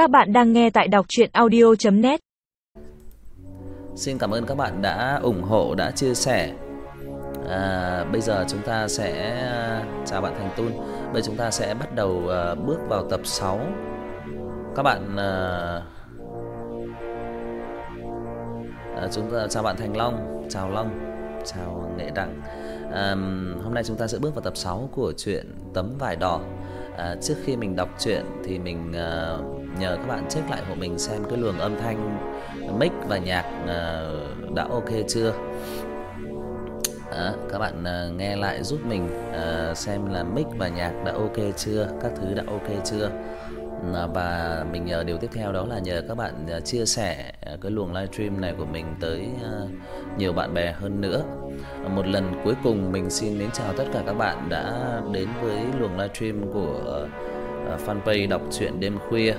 Các bạn đang nghe tại đọc audio net Xin cảm ơn các bạn đã ủng hộ, đã chia sẻ. À, bây giờ chúng ta sẽ à, chào bạn Thành Tun. Bây giờ chúng ta sẽ bắt đầu uh, bước vào tập 6. Các bạn uh, À, chúng ta chào bạn Thành Long, chào Long, chào Nghệ Đặng. À, hôm nay chúng ta sẽ bước vào tập 6 của truyện Tấm vải đỏ. À, trước khi mình đọc truyện thì mình à, nhờ các bạn check lại hộ mình xem cái luồng âm thanh mic và nhạc à, đã ok chưa. À, các bạn à, nghe lại giúp mình à, xem là mic và nhạc đã ok chưa, các thứ đã ok chưa. Và mình nhờ điều tiếp theo đó là nhờ các bạn à, chia sẻ à, cái luồng livestream này của mình tới à, nhiều bạn bè hơn nữa. Một lần cuối cùng mình xin đến chào tất cả các bạn đã đến với luồng livestream của fanpage đọc truyện đêm khuya.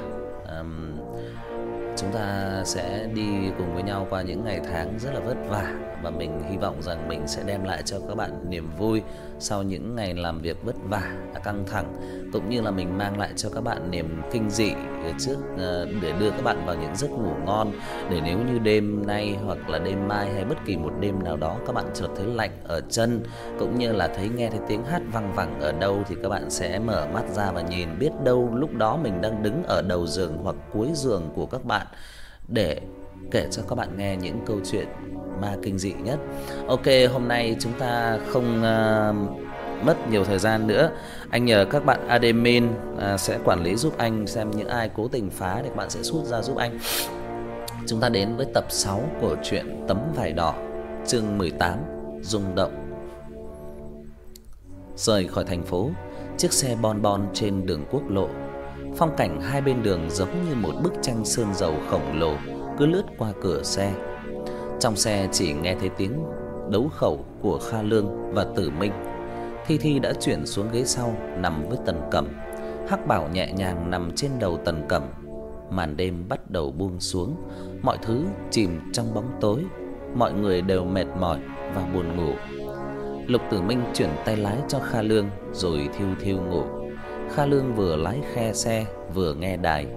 Chúng ta sẽ đi cùng với nhau qua những ngày tháng rất là vất vả và mình hy vọng rằng mình sẽ đem lại cho các bạn niềm vui sau những ngày làm việc vất vả, à, căng thẳng cũng như là mình mang lại cho các bạn niềm kinh dị trước ờ, để đưa các bạn vào những giấc ngủ ngon để nếu như đêm nay hoặc là đêm mai hay bất kỳ một đêm nào đó các bạn chợt thấy lạnh ở chân cũng như là thấy nghe thấy tiếng hát văng vẳng ở đâu thì các bạn sẽ mở mắt ra và nhìn biết đâu lúc đó mình đang đứng ở đầu giường hoặc cuối giường của các bạn để kể cho các bạn nghe những câu chuyện ma kinh dị nhất. Ok, hôm nay chúng ta không uh, mất nhiều thời gian nữa. Anh nhờ các bạn admin uh, ờ, sẽ quản lý giúp anh xem những ai cố tình phá thì các bạn sẽ rút ra giúp anh. Chúng ta đến với tập 6 của truyện Tấm vải đỏ, chương 18, rung động. Rời khỏi thành phố, chiếc xe bon bon trên đường quốc lộ. Phong cảnh hai bên đường giống như một bức tranh sơn dầu khổng lồ cứ lướt qua cửa xe. Trong xe chỉ nghe thấy tiếng đấu khẩu của Kha Lương và Tử Minh. Thi Thi đã chuyển xuống ghế sau nằm với Tần Cẩm. Hắc Bảo nhẹ nhàng nằm trên đầu Tần Cẩm. Màn đêm bắt đầu buông xuống, mọi thứ chìm trong bóng tối, mọi người đều mệt mỏi và buồn ngủ. Lục Tử Minh chuyển tay lái cho Kha Lương rồi thiêu thiêu ngủ. Kha Lương vừa lái khe xe vừa nghe đài.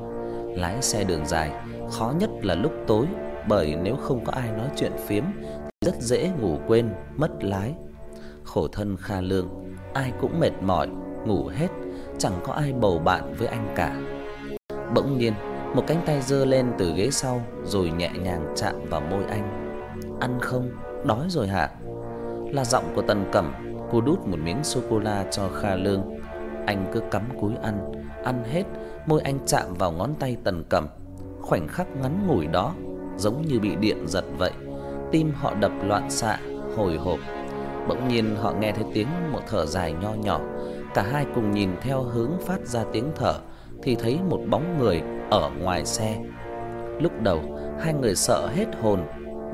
Lái xe đường dài, khó nhất là lúc tối bởi nếu không có ai nói chuyện phiếm rất dễ ngủ quên, mất lái. Khổ thân Kha Lương, ai cũng mệt mỏi, ngủ hết, chẳng có ai bầu bạn với anh cả. Bỗng nhiên, một cánh tay giơ lên từ ghế sau rồi nhẹ nhàng chạm vào môi anh. "Ăn không? Đói rồi hả?" Là giọng của Tần Cẩm, cô đút một miếng sô cô la cho Kha Lương. Anh cứ cắm cúi ăn, ăn hết, môi anh chạm vào ngón tay Tần Cẩm. Khoảnh khắc ngắn ngủi đó giống như bị điện giật vậy, tim họ đập loạn xạ, hồi hộp. Bỗng nhiên họ nghe thấy tiếng một thở dài nho nhỏ, cả hai cùng nhìn theo hướng phát ra tiếng thở thì thấy một bóng người ở ngoài xe. Lúc đầu, hai người sợ hết hồn,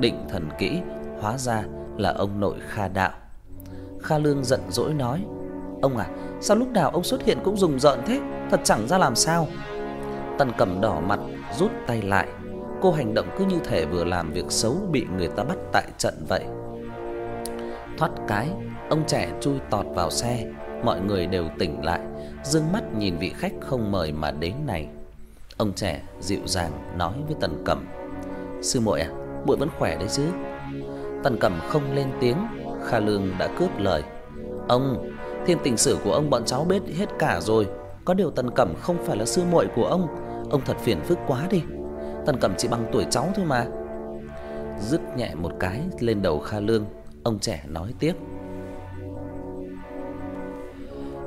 định thần kỹ, hóa ra là ông nội Kha Đạo. Kha Lương giận dỗi nói: "Ông à, sao lúc nào ông xuất hiện cũng rùng rợn thế, thật chẳng ra làm sao." Tần Cẩm đỏ mặt, rút tay lại. Cô hành động cứ như thể vừa làm việc xấu bị người ta bắt tại trận vậy. Thoát cái, ông trẻ chui tọt vào xe, mọi người đều tỉnh lại, dương mắt nhìn vị khách không mời mà đến này. Ông trẻ dịu dàng nói với Tần Cẩm: "Sư muội à, muội vẫn khỏe đấy chứ?" Tần Cẩm không lên tiếng, Kha Lương đã cướp lời. "Ông, thiên tình sử của ông bọn cháu biết hết cả rồi, có điều Tần Cẩm không phải là sư muội của ông, ông thật phiền phức quá đi. Tần Cẩm chỉ bằng tuổi cháu thôi mà." Dứt nhẹ một cái lên đầu Kha Lương, ông trẻ nói tiếp: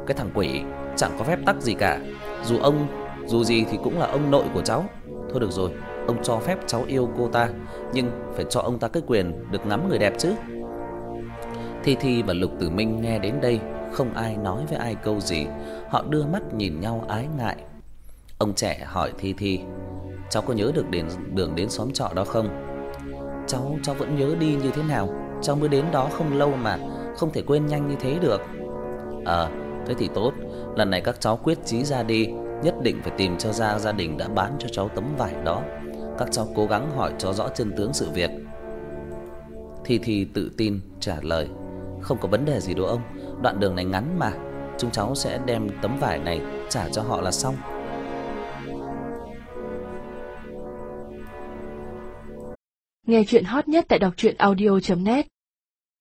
"Cái thằng quỷ chẳng có phép tắc gì cả, dù ông dù gì thì cũng là ông nội của cháu. Thôi được rồi, ông cho phép cháu yêu cô ta, nhưng phải cho ông ta cái quyền được ngắm người đẹp chứ." Thi Thi và Lục Tử Minh nghe đến đây, không ai nói với ai câu gì, họ đưa mắt nhìn nhau ái ngại. Ông trẻ hỏi Thi Thi: "Cháu có nhớ được đến đường đến xóm trọ đó không?" "Cháu cháu vẫn nhớ đi như thế nào, cháu mới đến đó không lâu mà, không thể quên nhanh như thế được." "Ờ, thế thì tốt, lần này các cháu quyết chí ra đi, nhất định phải tìm cho ra gia đình đã bán cho cháu tấm vải đó. Các cháu cố gắng hỏi cho rõ chân tướng sự việc." Thi Thi tự tin trả lời: "Không có vấn đề gì đâu ông, Đoạn đường này ngắn mà, chúng cháu sẽ đem tấm vải này trả cho họ là xong. Nghe chuyện hot nhất tại đọc truyện audio net